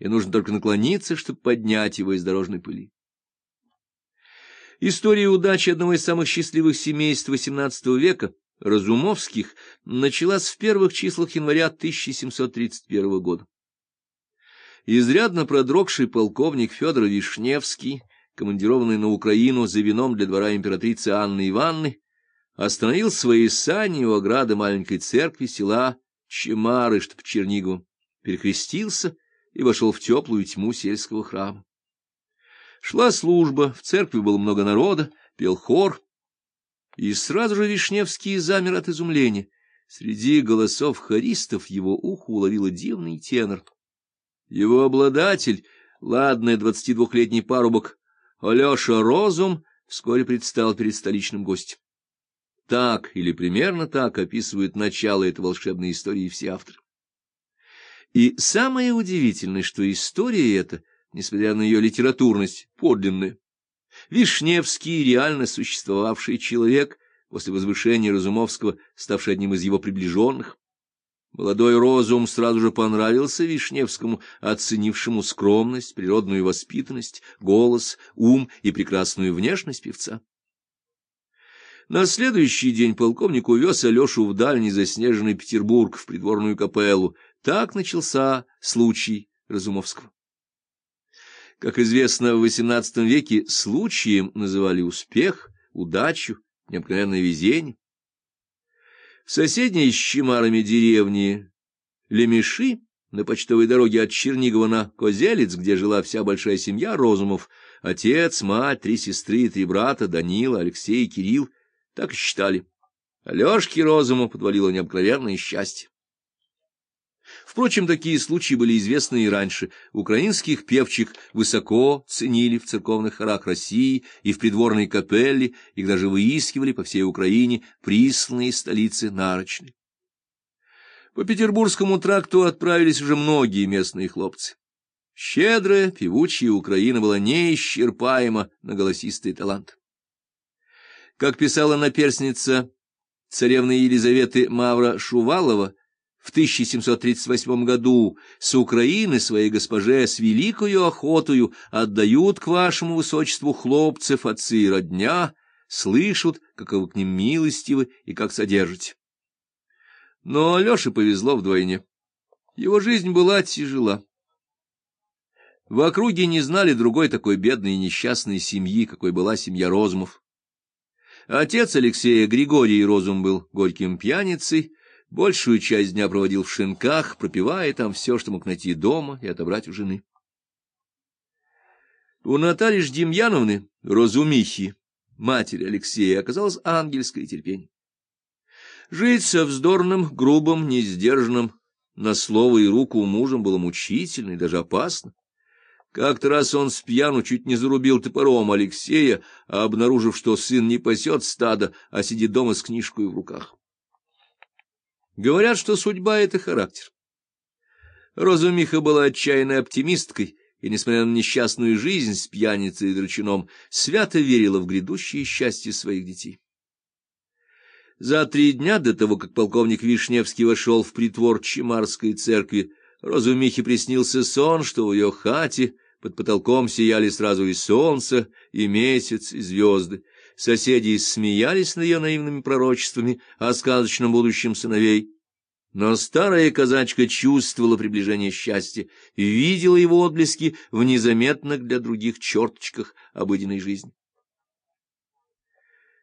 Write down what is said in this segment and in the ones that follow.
и нужно только наклониться, чтобы поднять его из дорожной пыли. История удачи одного из самых счастливых семейств XVIII века, Разумовских, началась в первых числах января 1731 года. Изрядно продрогший полковник Федор Вишневский, командированный на Украину за вином для двора императрицы Анны Ивановны, остановил свои сани у ограды маленькой церкви села Чемары, чтоб Черниговым, перекрестился и вошел в теплую тьму сельского храма. Шла служба, в церкви было много народа, пел хор, и сразу же Вишневский замер от изумления. Среди голосов хористов его ухо уловило дивный тенор. Его обладатель, ладный двадцатидвухлетний парубок Алеша Розум, вскоре предстал перед столичным гостем. Так или примерно так описывают начало этой волшебной истории все авторы. И самое удивительное, что история эта, несмотря на ее литературность, подлинная. Вишневский, реально существовавший человек, после возвышения Разумовского, ставший одним из его приближенных. Молодой розум сразу же понравился Вишневскому, оценившему скромность, природную воспитанность, голос, ум и прекрасную внешность певца. На следующий день полковник увез Алешу в дальний заснеженный Петербург, в придворную капеллу. Так начался случай Разумовского. Как известно, в XVIII веке случаем называли успех, удачу, необыкновенное везение. В соседней с Чемарами деревни Лемеши, на почтовой дороге от Чернигова на Козелец, где жила вся большая семья Розумов, отец, мать, три сестры три брата, Данила, Алексей Кирилл, так считали. Алешке Розуму подвалило необыкновенное счастье. Впрочем, такие случаи были известны и раньше. Украинских певчих высоко ценили в церковных хорах России и в придворной капелле, их даже выискивали по всей Украине присланные столицы нарочные. По Петербургскому тракту отправились уже многие местные хлопцы. Щедрая, певучая Украина была неисчерпаема на голосистый талант. Как писала наперсница царевны Елизаветы Мавра Шувалова, в 1738 году с Украины своей госпоже с великою охотою отдают к вашему высочеству хлопцев отцы и родня, слышат, как к ним милостивы и как содержите. Но Алёше повезло вдвойне. Его жизнь была тяжела. В округе не знали другой такой бедной и несчастной семьи, какой была семья Розумов. Отец Алексея Григорий Розум был горьким пьяницей, Большую часть дня проводил в шинках, пропивая там все, что мог найти дома и отобрать у жены. У Натальи Ждемьяновны, Розумихи, матери Алексея, оказалось ангельское терпение. Жить со вздорным, грубым, несдержанным на слово и руку мужем было мучительно и даже опасно. Как-то раз он с пьяну чуть не зарубил топором Алексея, обнаружив, что сын не пасет стада, а сидит дома с книжкой в руках. Говорят, что судьба — это характер. Розумиха была отчаянной оптимисткой и, несмотря на несчастную жизнь с пьяницей и драчуном, свято верила в грядущее счастье своих детей. За три дня до того, как полковник Вишневский вошел в притвор Чемарской церкви, Розумихе приснился сон, что в ее хате под потолком сияли сразу и солнце, и месяц, и звезды, Соседи смеялись над ее наивными пророчествами о сказочном будущем сыновей. Но старая казачка чувствовала приближение счастья видела его отблески в незаметных для других черточках обыденной жизни.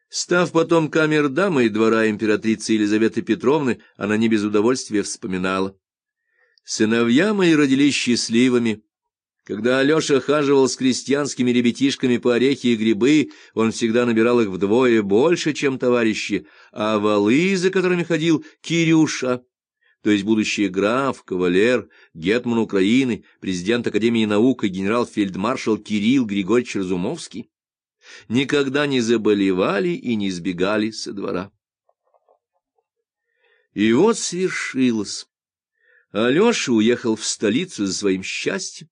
Став потом камердамой двора императрицы Елизаветы Петровны, она не без удовольствия вспоминала. Сыновья мои родились счастливыми, когда Алеша хаживал с крестьянскими ребятишками по орехи и грибы, он всегда набирал их вдвое больше, чем товарищи, а валы, за которыми ходил Кирюша, то есть будущий граф, кавалер, гетман Украины, президент Академии наук и генерал-фельдмаршал Кирилл Григорьевич Разумовский, никогда не заболевали и не избегали со двора. И вот свершилось. Алеша уехал в столицу за своим счастьем.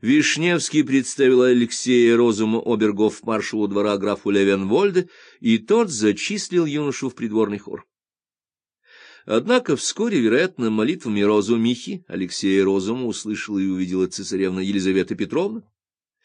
Вишневский представил Алексея Розума обергов маршалу двора графу Левенвольде, и тот зачислил юношу в придворный хор. Однако вскоре, вероятно, молитвами Розумихи Алексея Розума услышала и увидела цесаревна Елизавета Петровна.